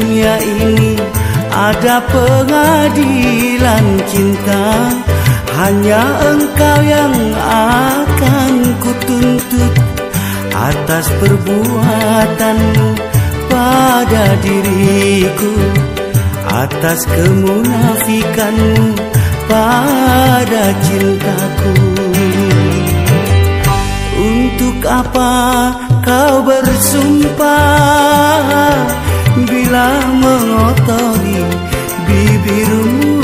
dunia ini ada pengadilan cinta. Hanya engkau yang akan kutuntut Atas perbuatanmu pada diriku Atas kemunafikanmu pada cintaku. Untuk apa kau bersumpah Bila mengotori bibirmu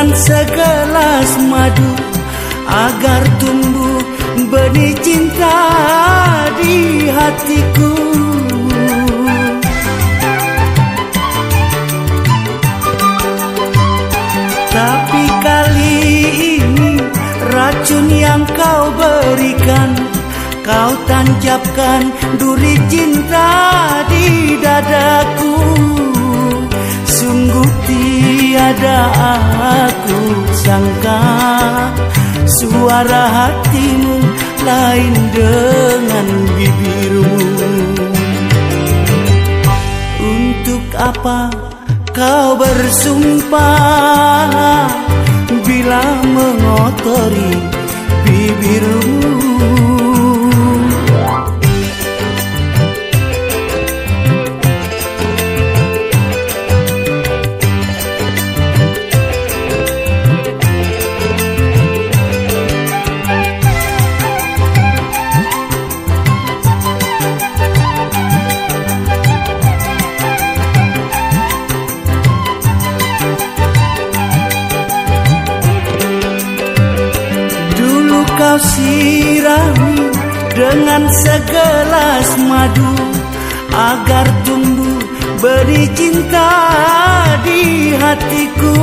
dengan segelas madu Agar tumbuh benih cinta di hatiku. Tapi kali ini racun yang kau berikan Kau tancapkan duri cinta di dadaku Sungguh tiada aku sangka Suara hatimu lain dengan bibirmu. Untuk apa kau bersumpah Bila mengotori bibirmu segelas madu Agar tumbuh beri cinta di hatiku.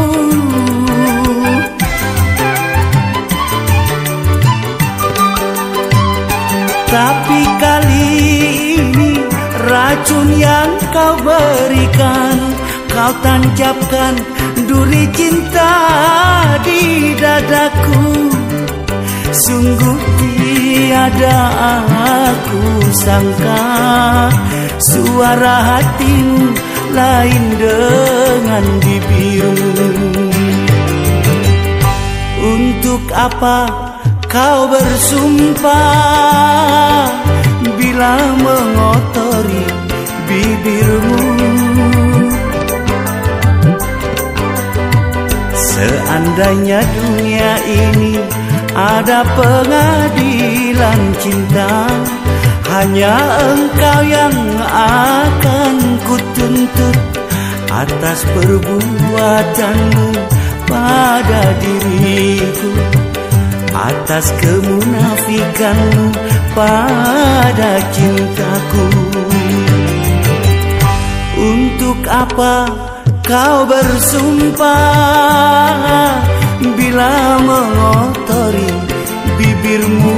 Tapi kali ini racun yang kau berikan Kau tancapkan duri cinta di dadaku Sungguh tiada aku sangka Suara hatimu lain dengan bibirmu Untuk apa kau bersumpah Bila mengotori bibirmu? Seandainya dunia ini ada pengadilan cinta Hanya engkau yang akan kutuntut Atas perbuatanmu pada diriku Atas kemunafikanmu pada cintaku. Untuk apa kau bersumpah Bila mengotori bibirmu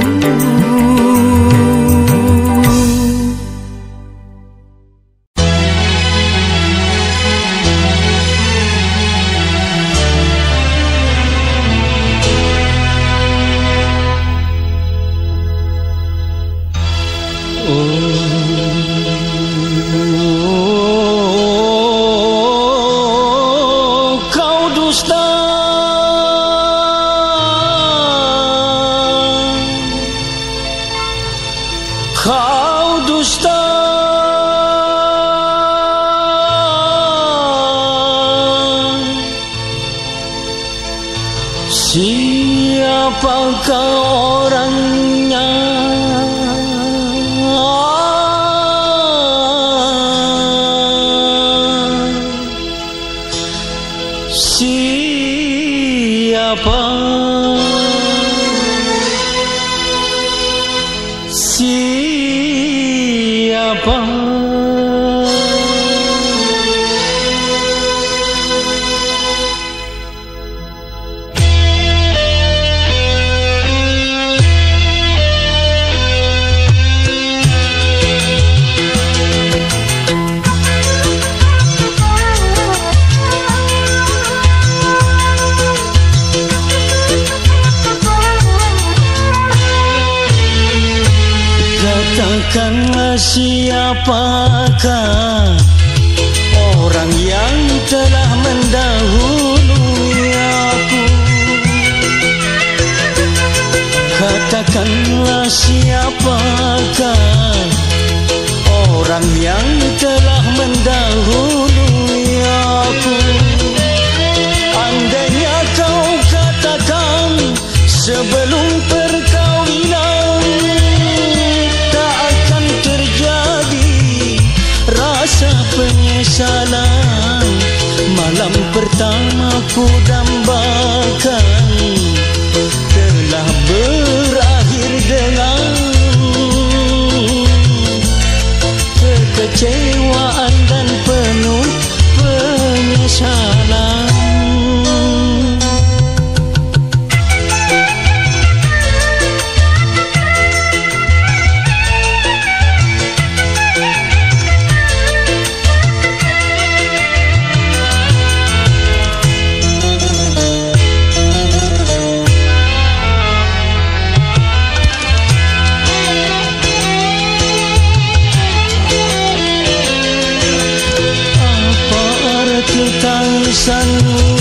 tăng sanh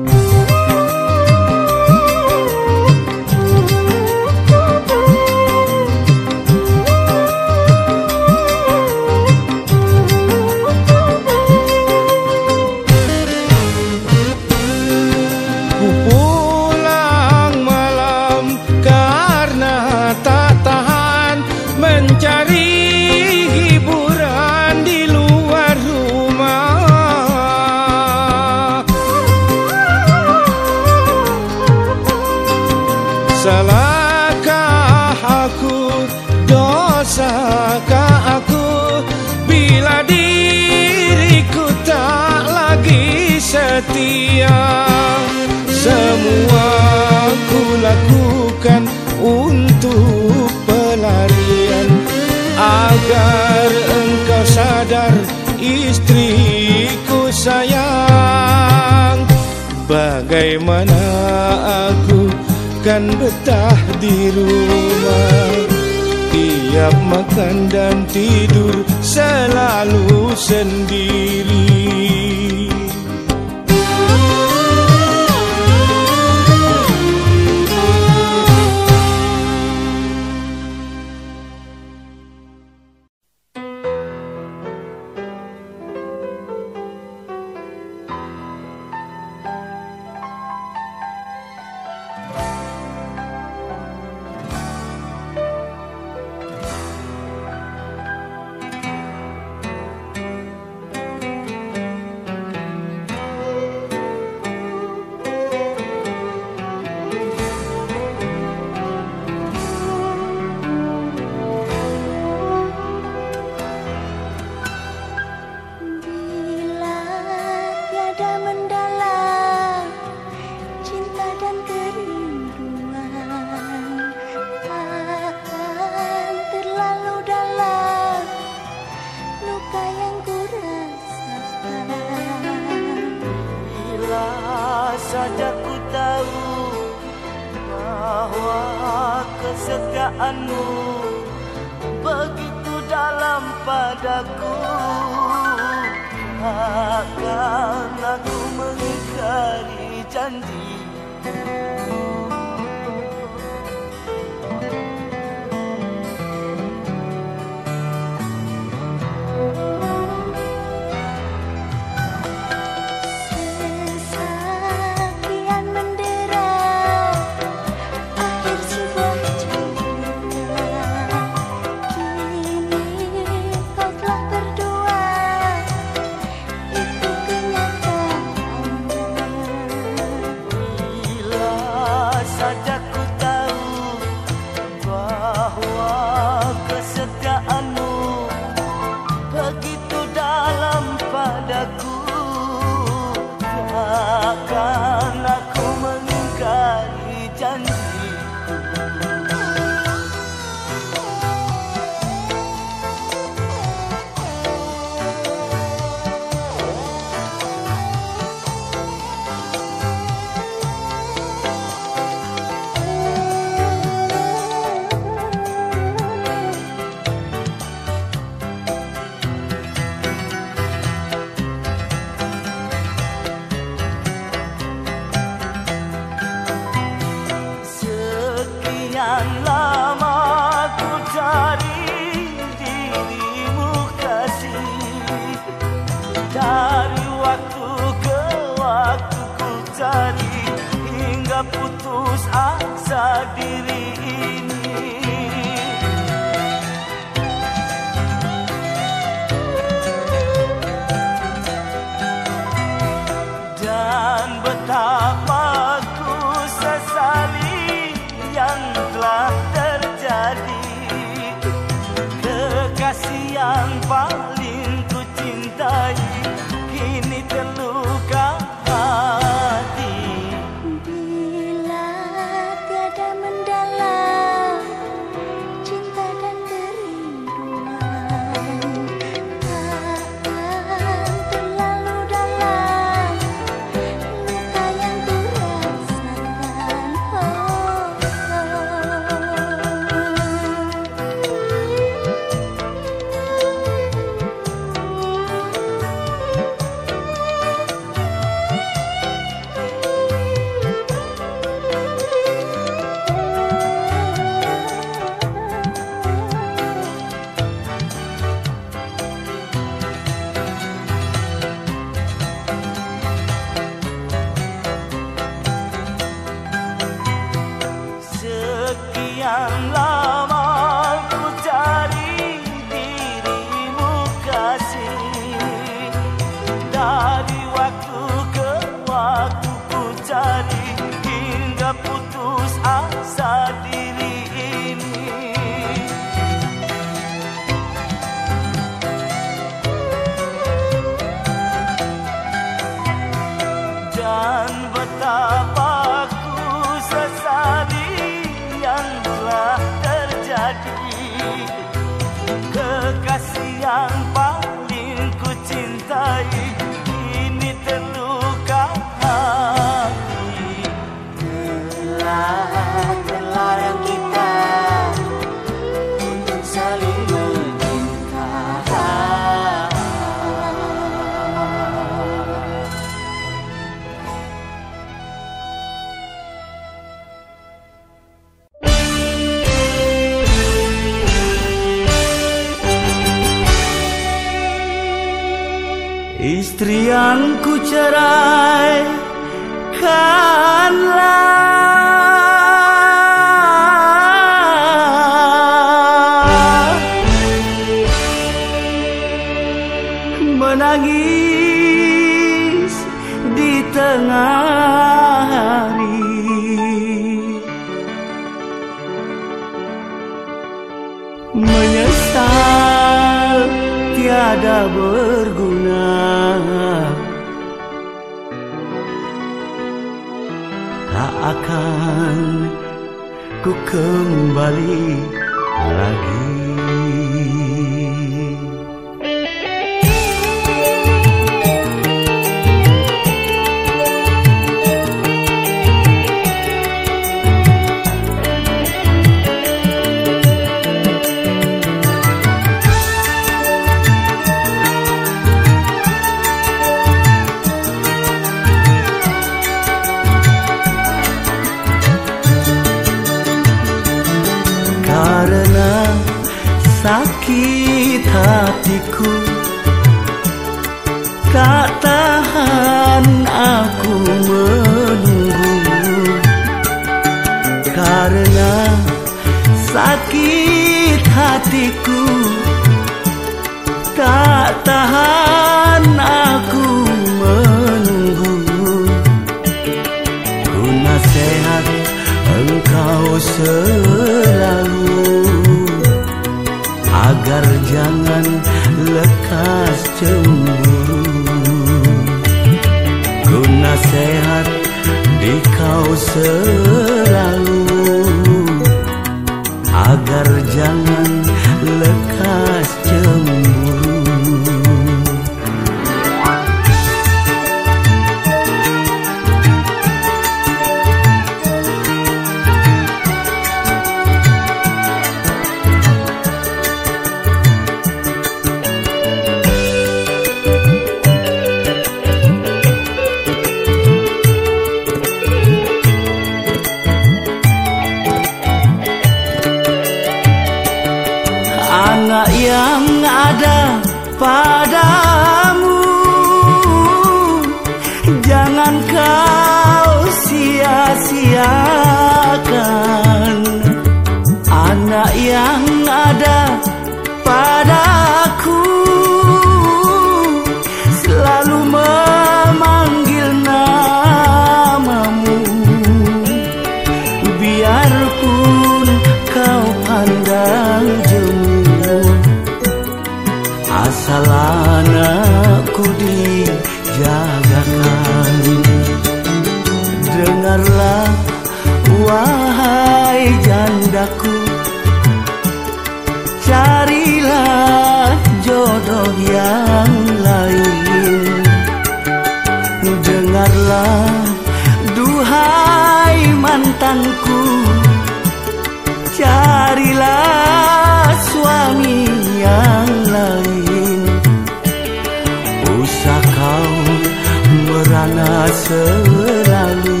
selalu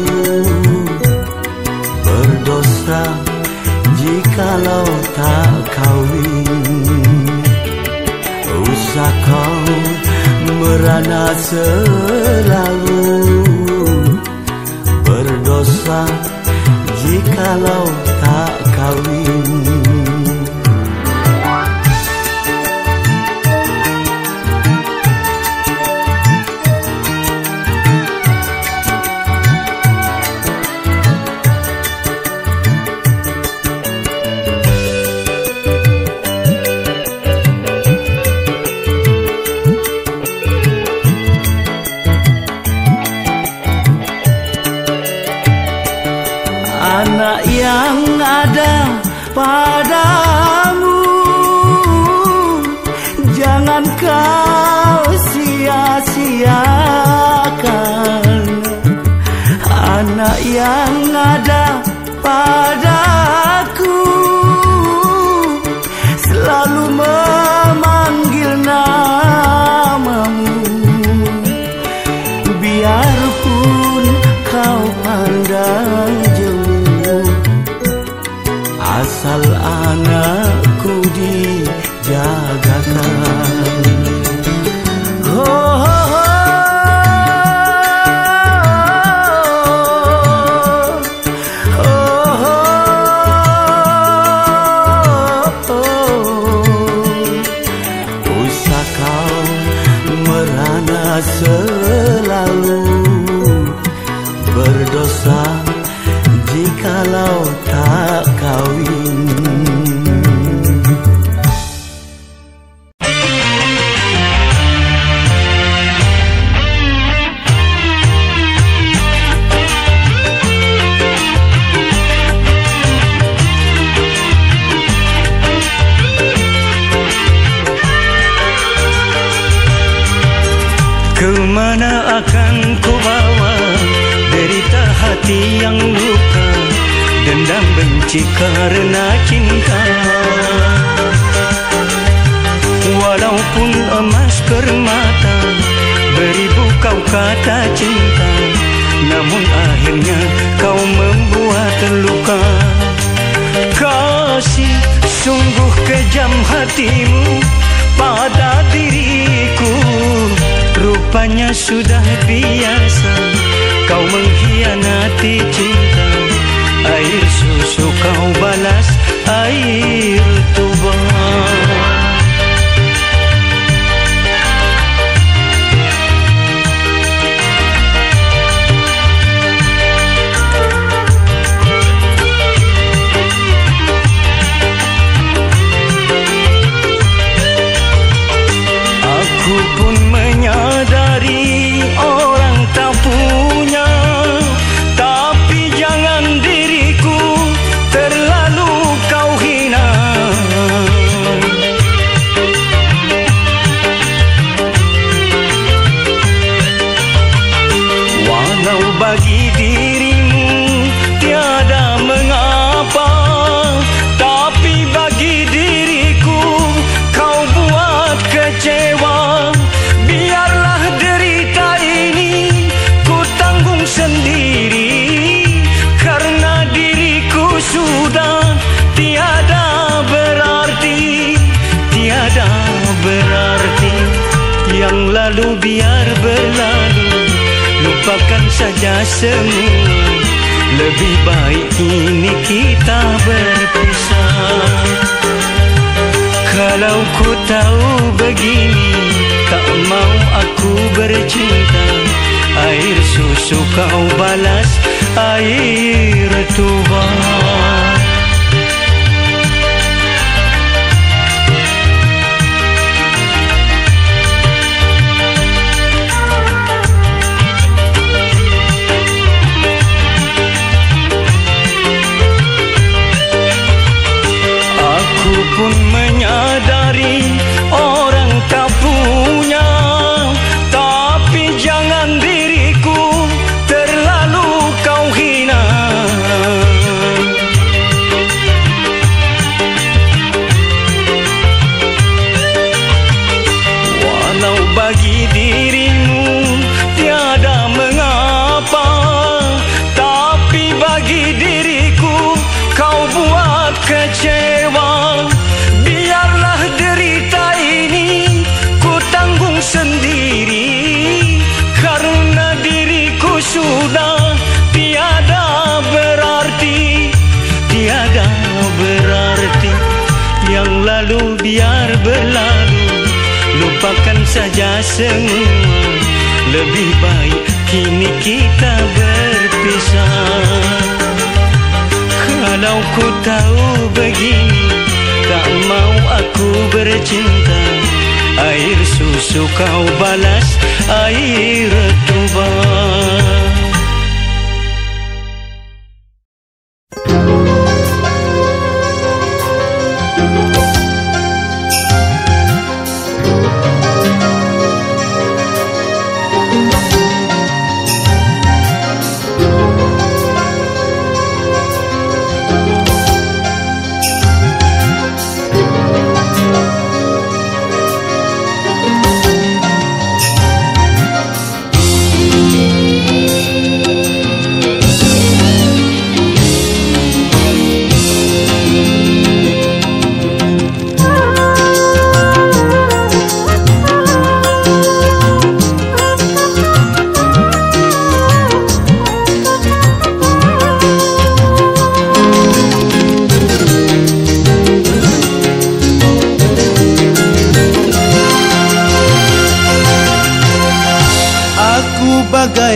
berdosa jikalau tak kawin. Usah kau merana selalu berdosa jikalau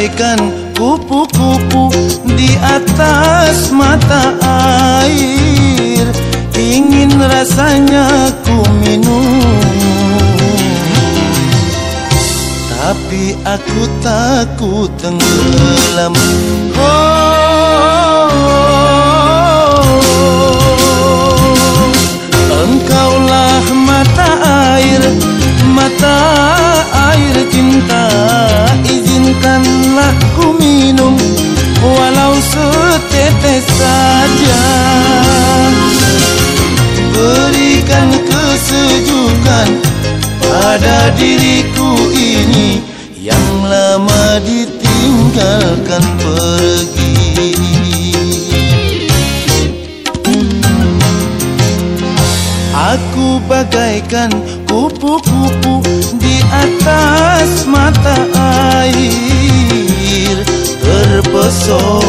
bagaikan kupu-kupu di atas mata air. Ingin rasanya ku minum. Tapi aku takut tenggelam. Oh Engkaulah mata air Mata air cinta setetes saja. Berikan kesejukan Pada diriku ini. Yang lama ditinggalkan pergi. Aku bagaikan kupu-kupu di atas mata air. Terpesona.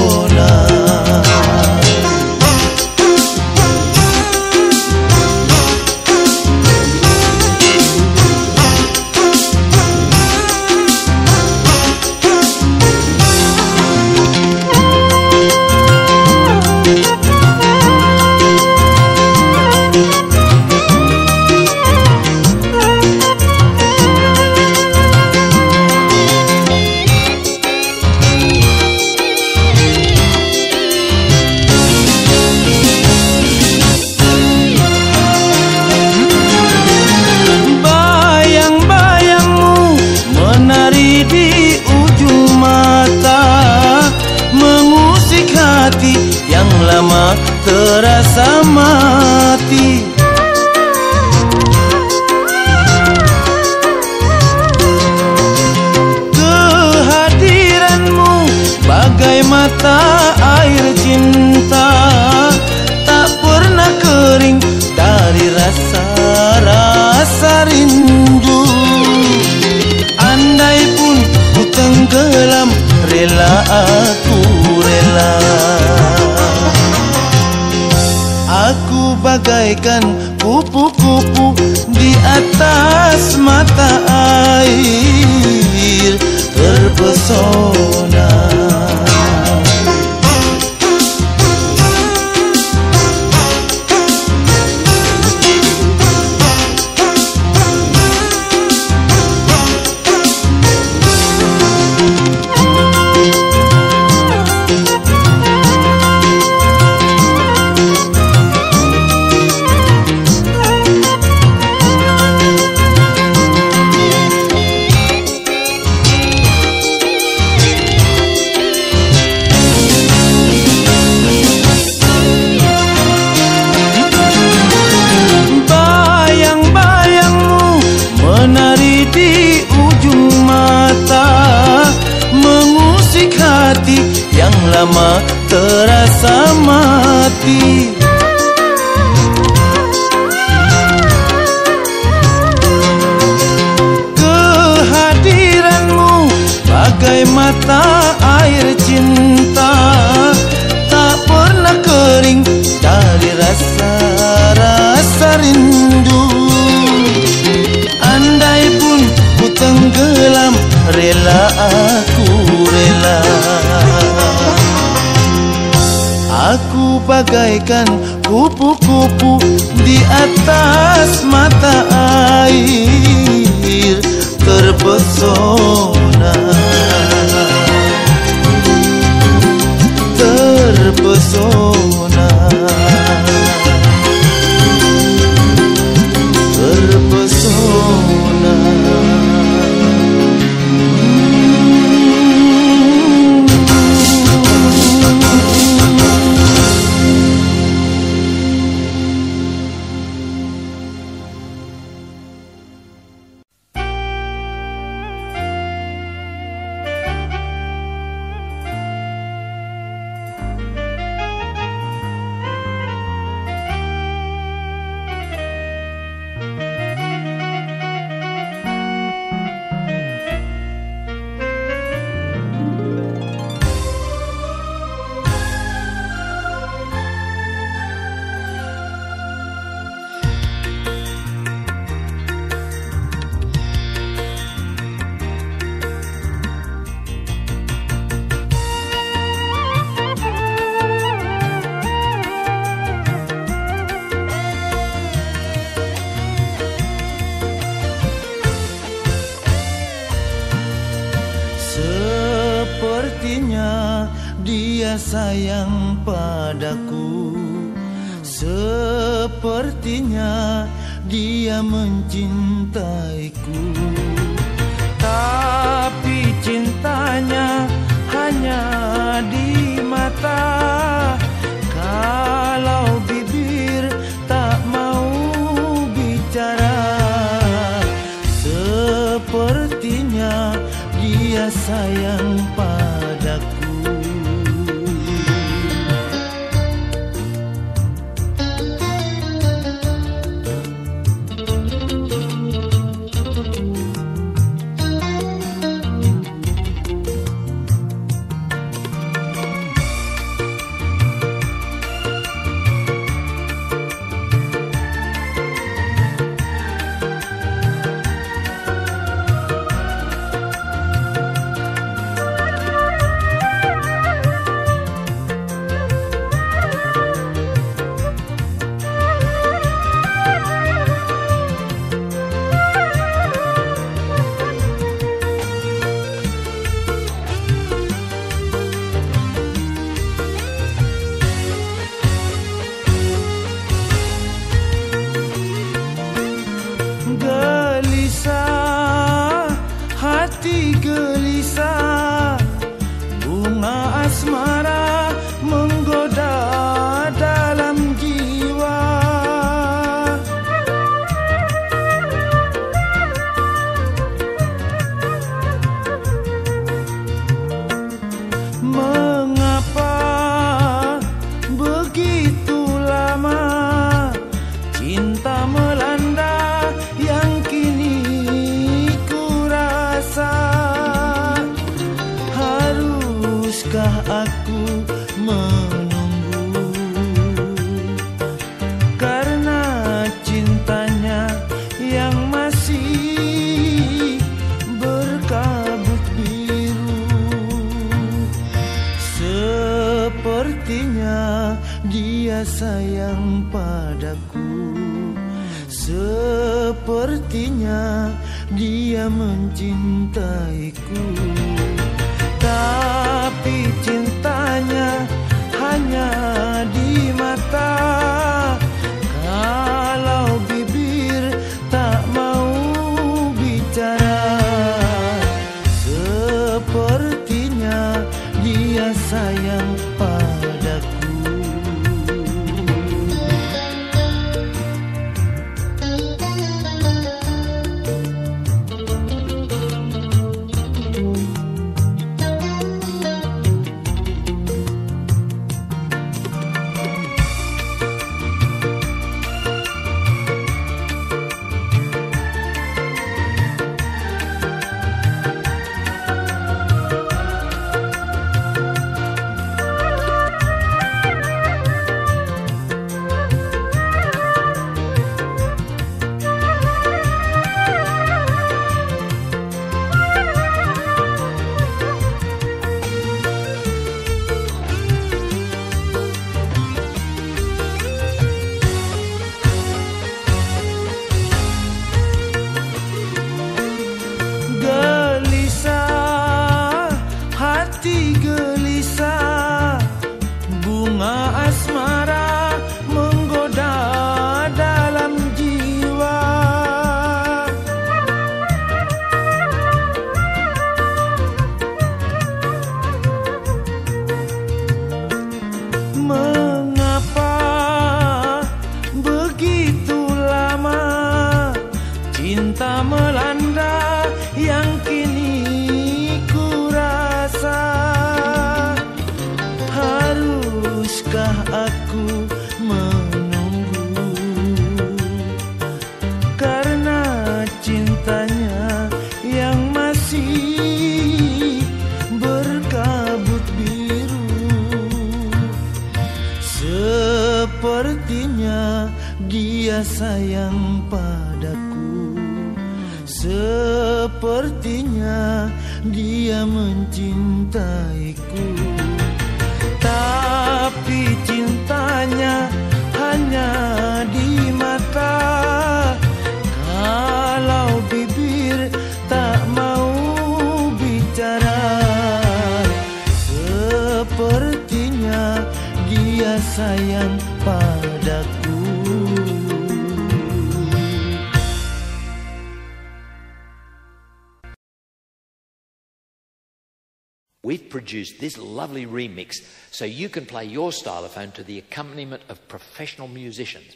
This lovely remix so you can play your stylophone to the accompaniment of professional musicians.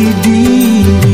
Seperti dirimu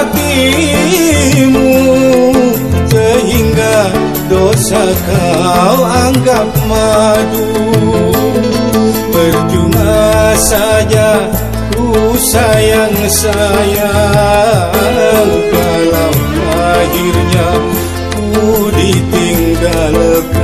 hatimu Sehingga dosa kau anggap madu. Percuma saja ku sayang sayang Kalau akhirnya ku ditinggalkan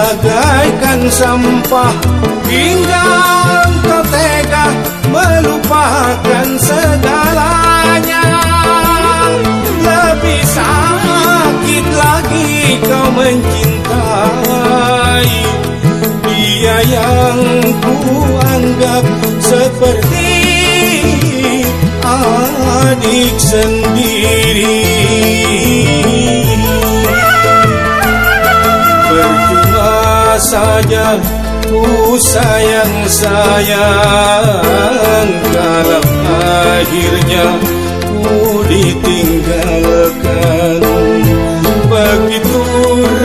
bagaikan sampah Hingga engkau tega melupakan segalanya. Lebih sakit lagi kau mencintai Dia yang ku anggap seperti adik sendiri saja ku sayang sayang. Kalau akhirnya ku ditinggalkan. Begitu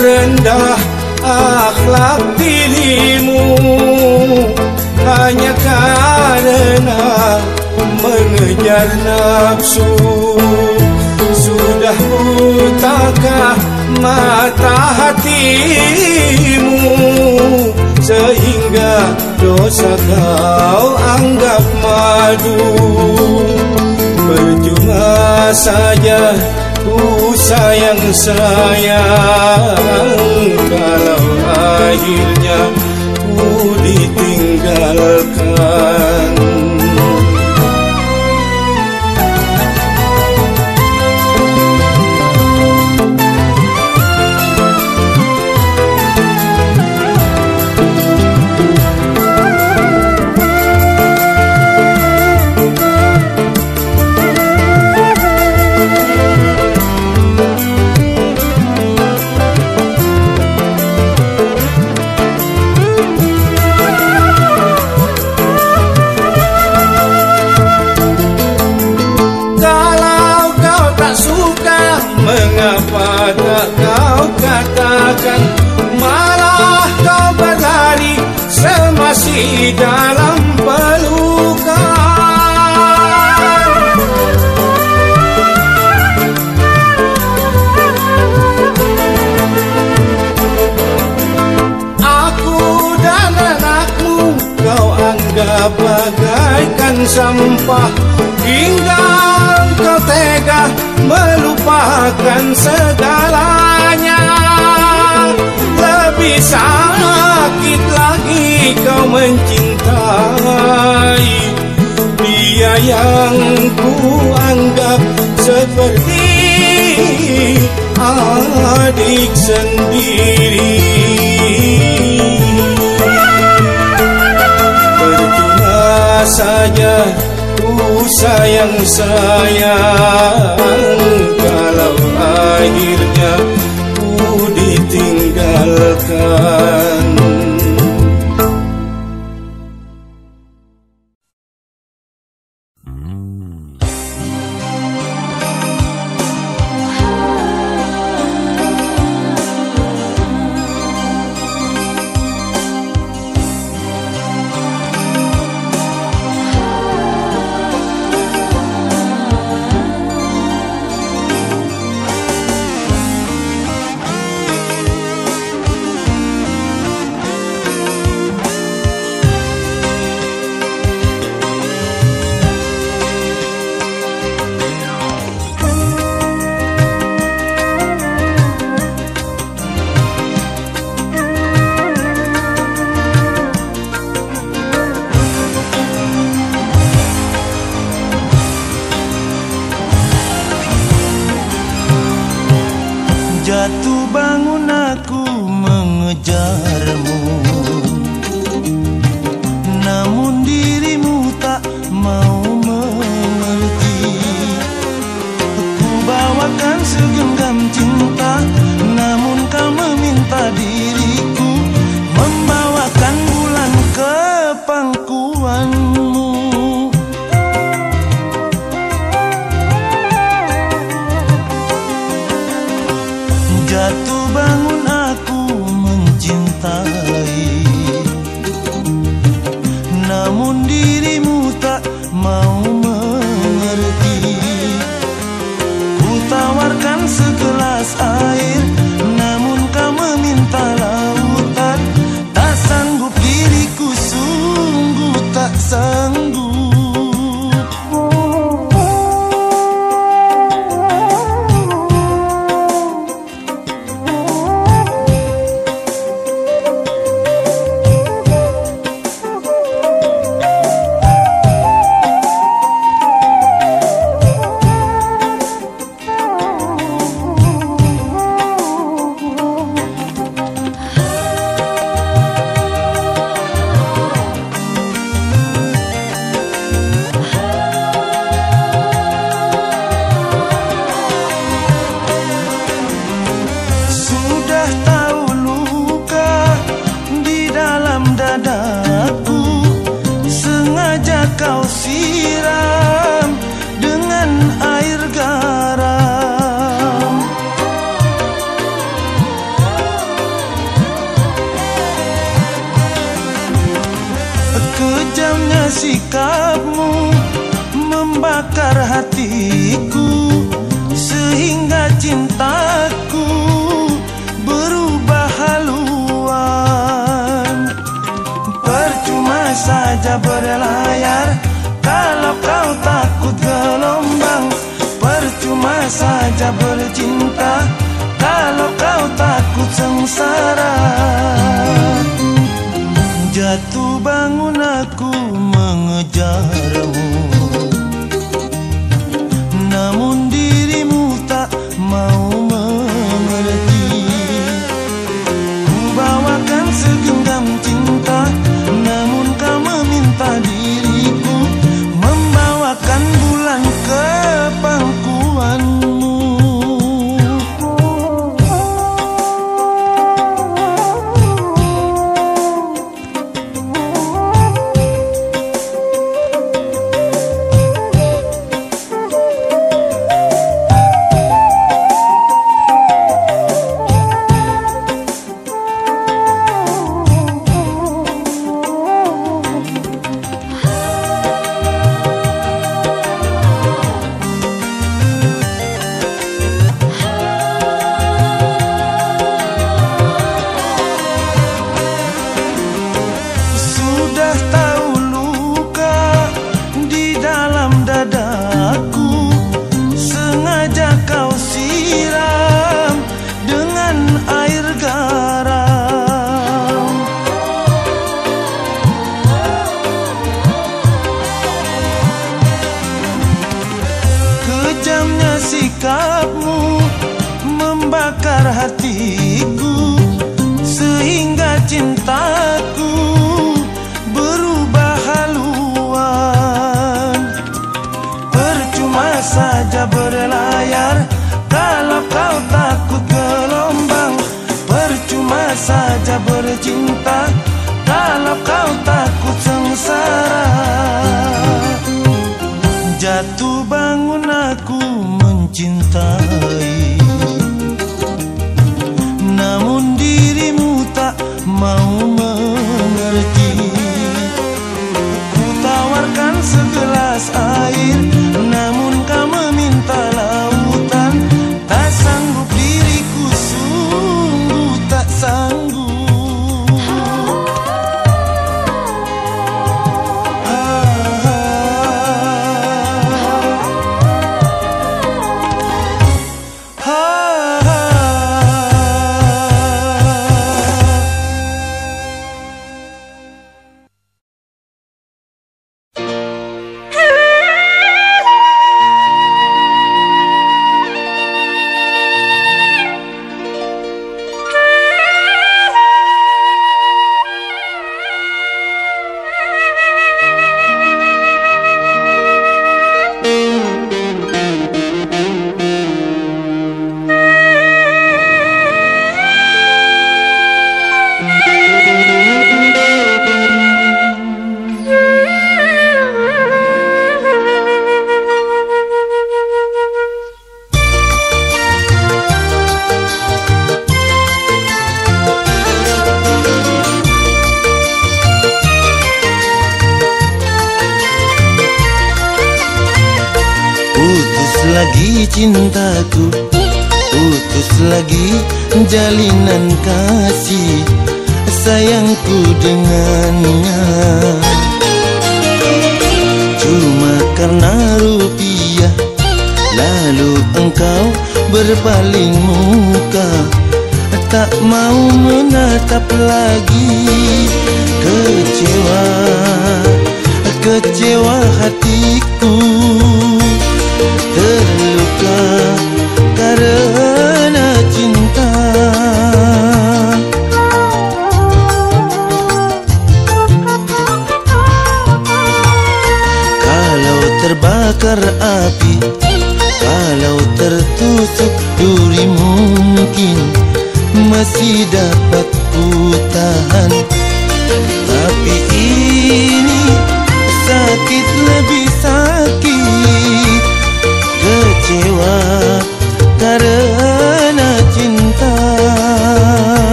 rendah akhlak dirimu Hanya karena mengejar nafsu. Sudah butakah mata hatimu Sehingga dosa kau anggap madu. Percuma saja ku sayang sayang Kalau akhirnya ku ditinggalkan sampah. Hingga kau tega melupakan segalanya. Lebih sakit lagi kau mencintai. Dia yang ku anggap seperti adik sendiri. saja ku sayang sayang. Kalau akhirnya ku ditinggalkan.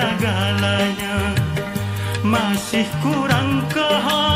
Segala-galanya Masih kurangkah aku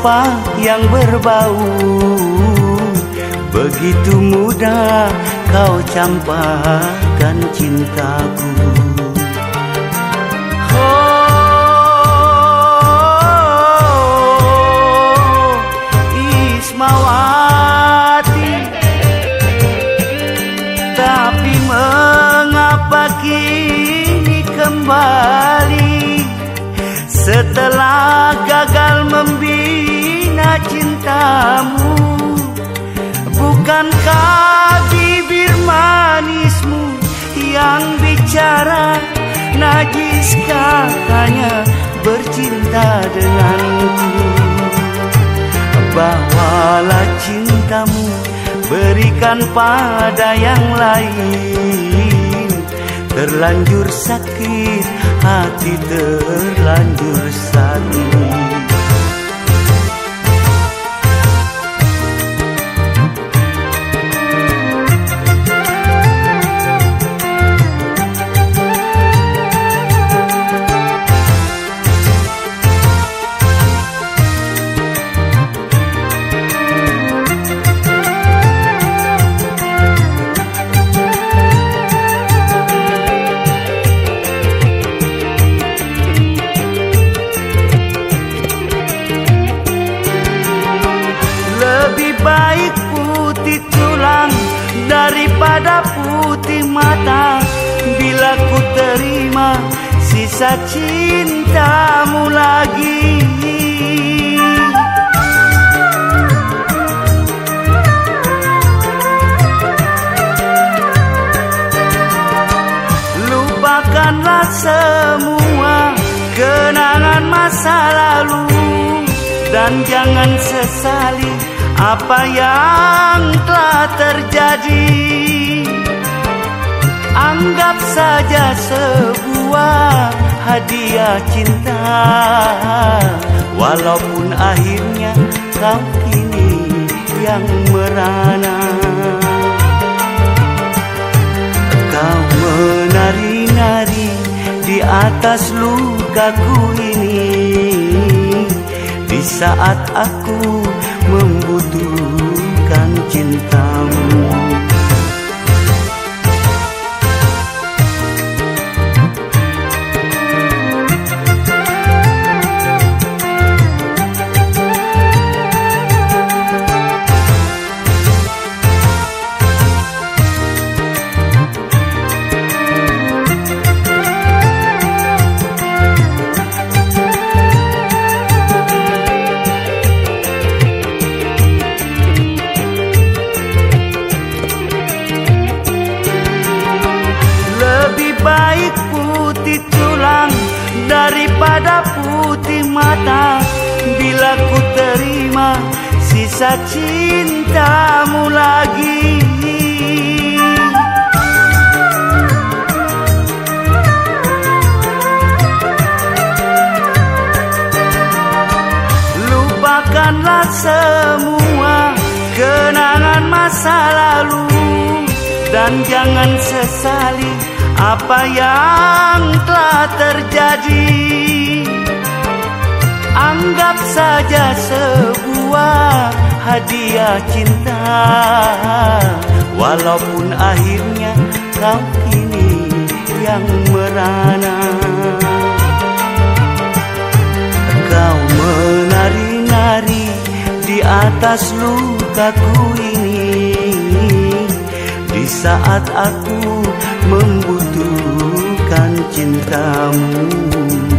sampah yang berbau. Begitu mudah kau campak. kamu berikan pada yang lain. Terlanjur sakit hati terlanjur sakit. bisa cintamu lagi. Lupakanlah semua kenangan masa lalu Dan jangan sesali apa yang telah terjadi. Anggap saja sebuah hadiah cinta. Walaupun akhirnya kau kini yang merana. Kau menari-nari di atas lukaku ini. Di saat aku membutuhkan cintamu sisa cintamu lagi Lupakanlah semua kenangan masa lalu dan jangan sesali apa yang telah terjadi. Anggap saja sebuah hadiah cinta, walaupun akhirnya kau kini yang merana. Kau menari-nari di atas lukaku ini di saat aku membutuhkan cintamu.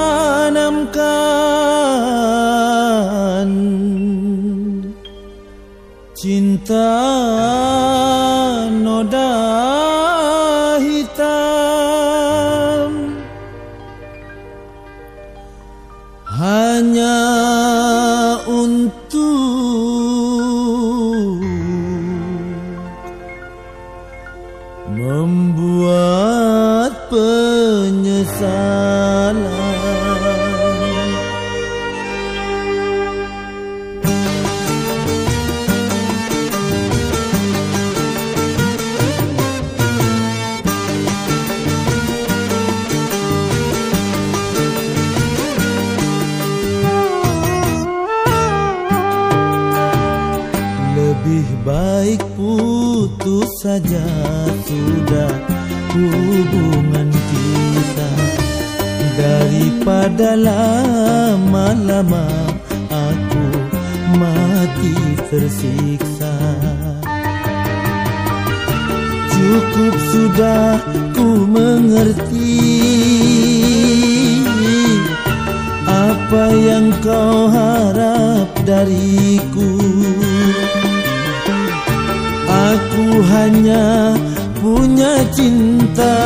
Kau tanamkan cinta noda saja sudah hubungan kita. Daripada lama-lama aku mati tersiksa. Cukup sudah ku mengerti Apa yang kau harap dariku Aku hanya punya cinta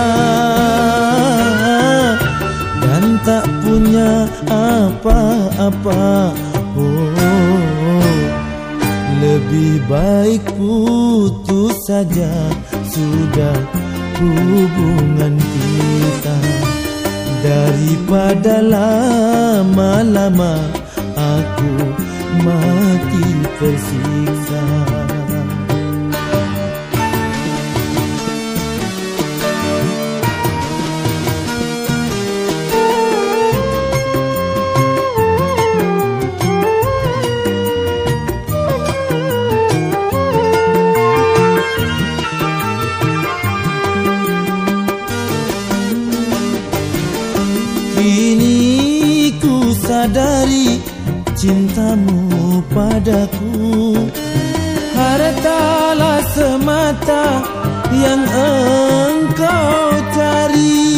Dan tak punya apa-apa. Oh, Lebih baik putus saja. Sudah hubungan kita. Daripada lama-lama Aku mati tersiksa cintamu padaku. Hartalah semata yang engkau cari.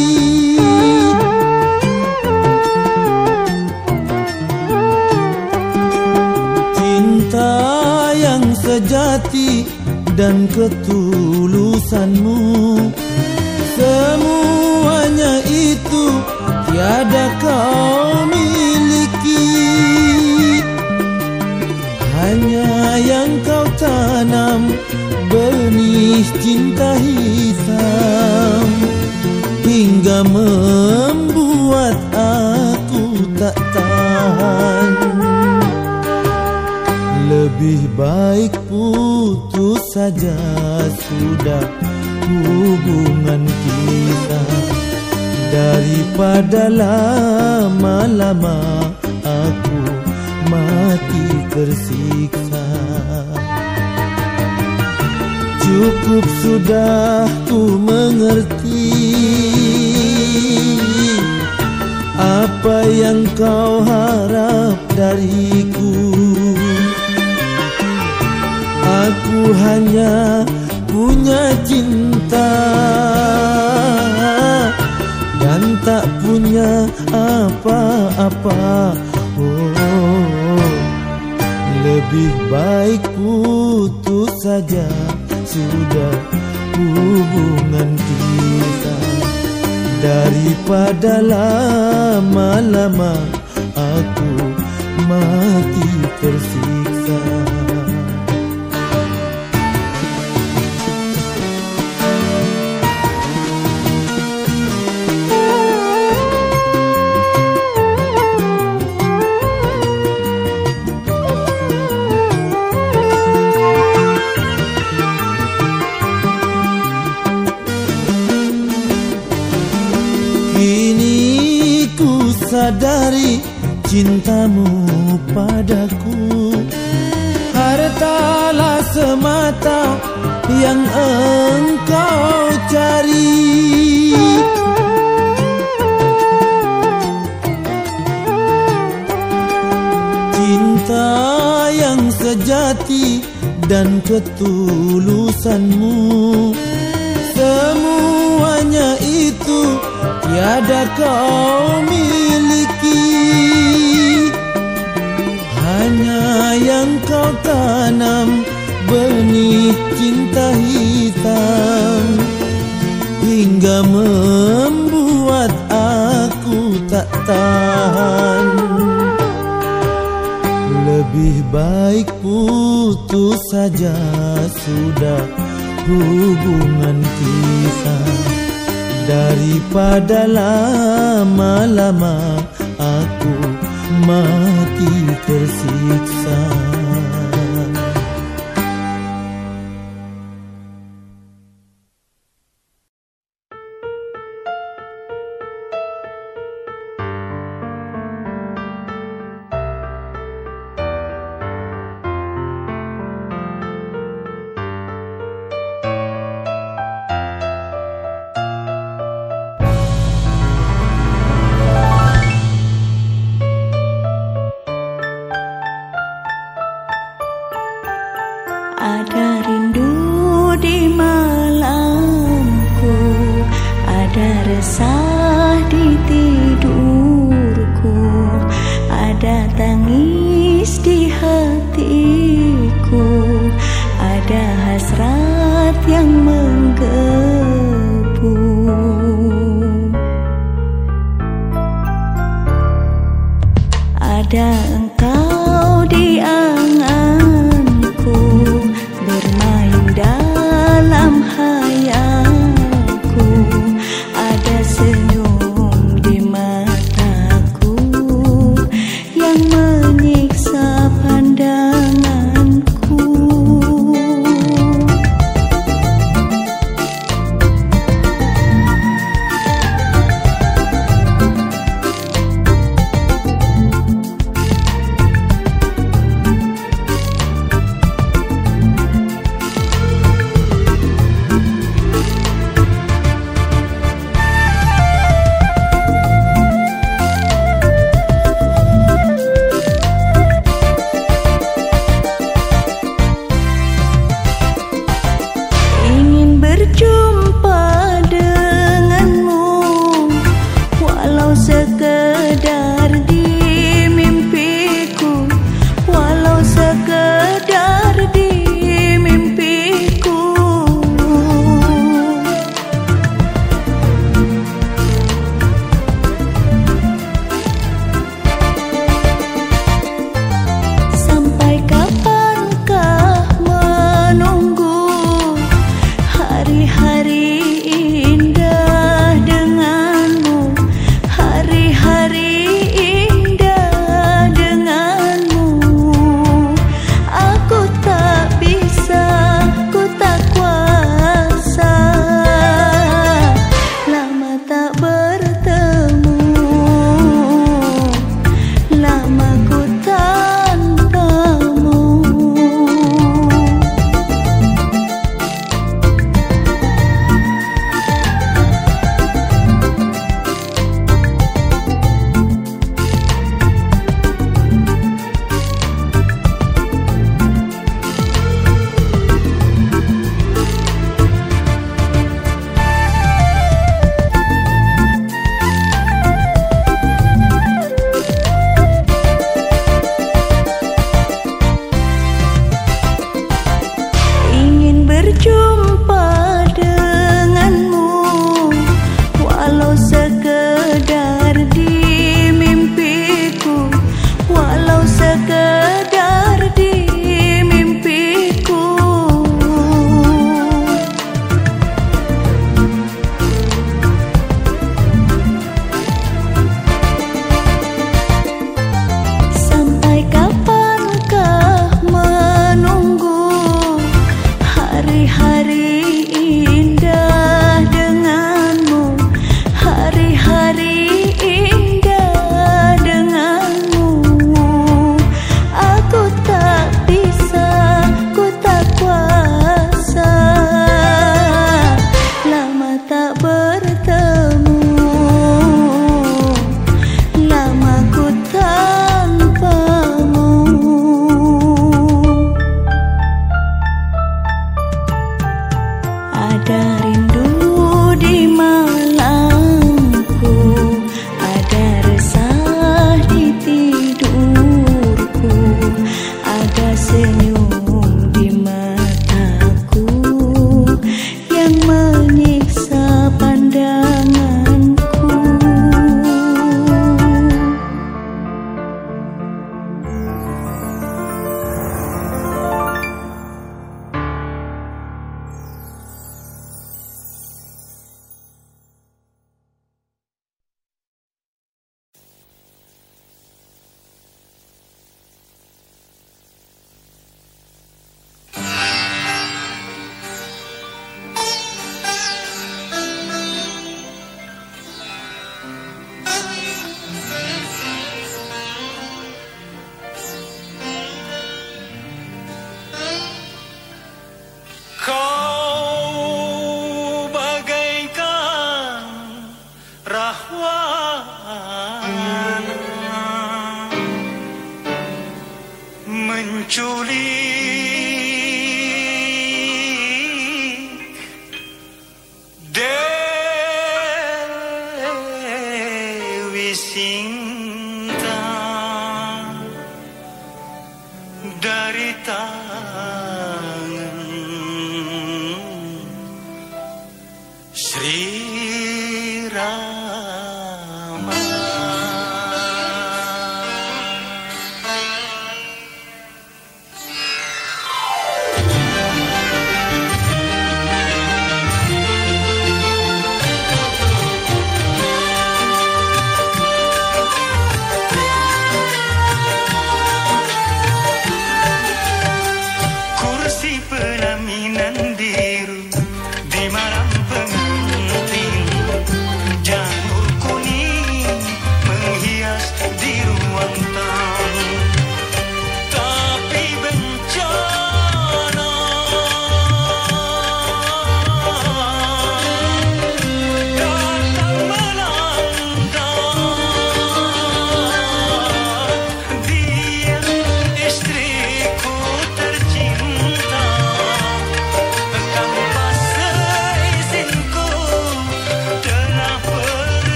Cinta yang sejati dan ketulusanmu. Semuanya itu tiada kau Hanya yang kau tanam benih cinta hitam. Hingga membuat aku tak tahan. Lebih baik putus saja sudah hubungan kita. Daripada lama-lama aku mati tersiksa Cukup sudah ku mengerti Apa yang kau harap dariku. Aku hanya punya cinta Dan tak punya apa-apa. Oh, lebih baik daripada lama-lama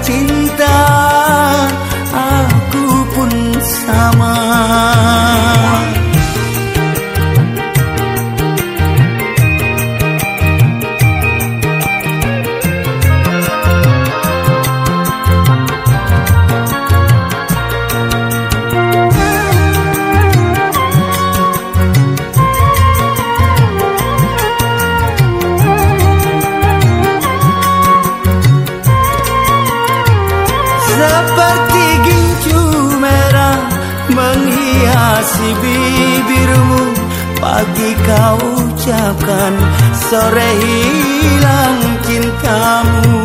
cinta, bukan sore hilang cintamu.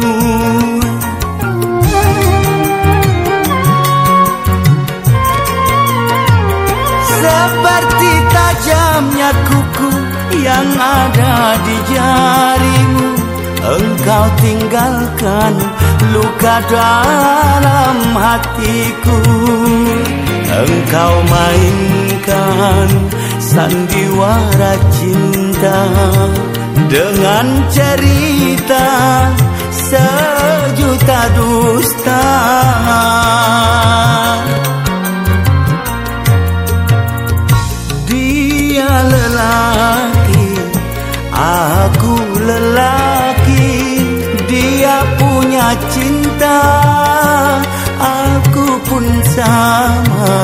Seperti tajamnya kuku yang ada di jarimu Engkau tinggalkan luka dalam hatiku. Engkau mainkan sandiwara cinta cinta dengan cerita sejuta dusta. Dia lelaki, aku lelaki. Dia punya cinta, aku pun sama.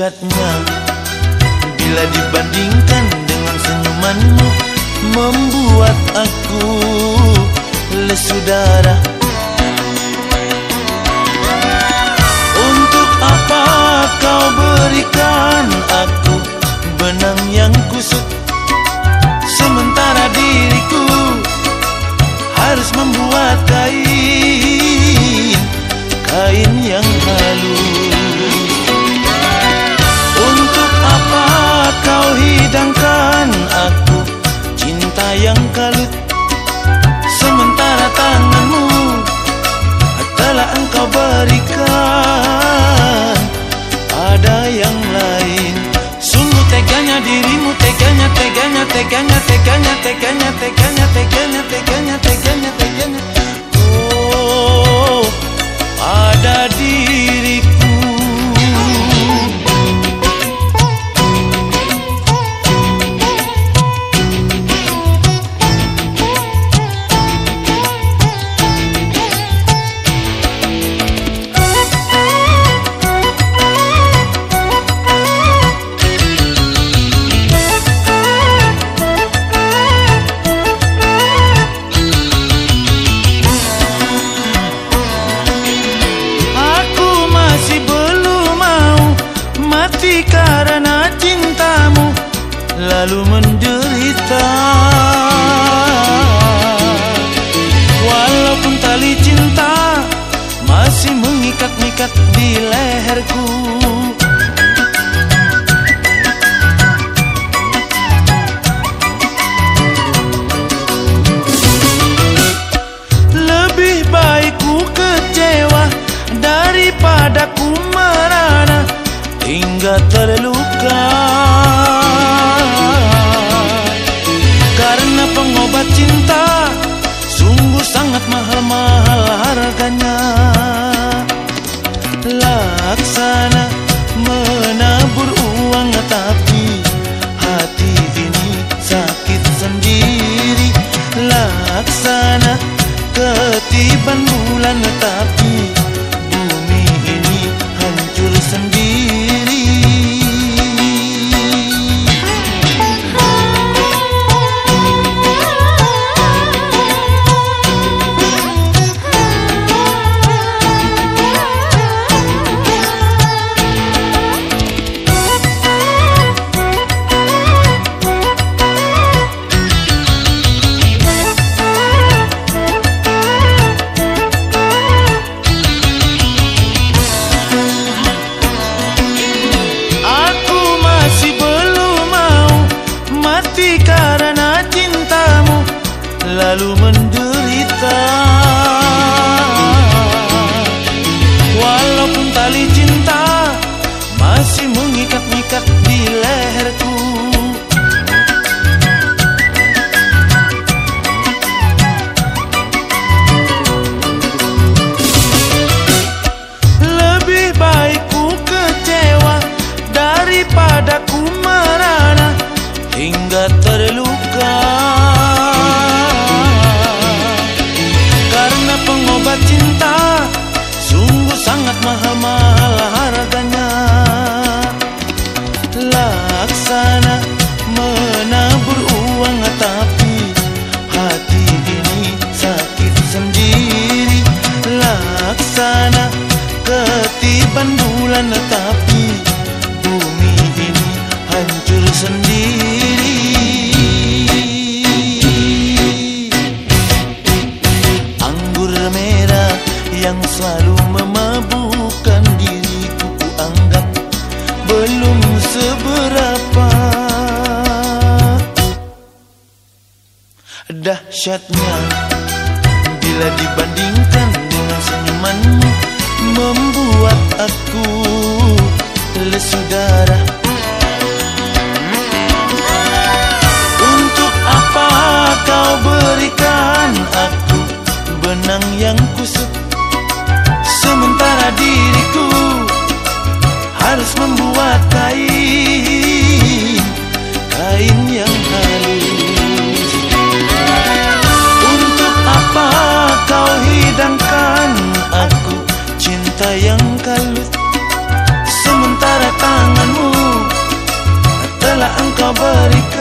chợt nhớ dahsyatnya. Bila dibandingkan dengan senyumanmu Membuat aku lesu darah. Untuk apa kau berikan aku Benang yang kusut? Sementara di kau berikan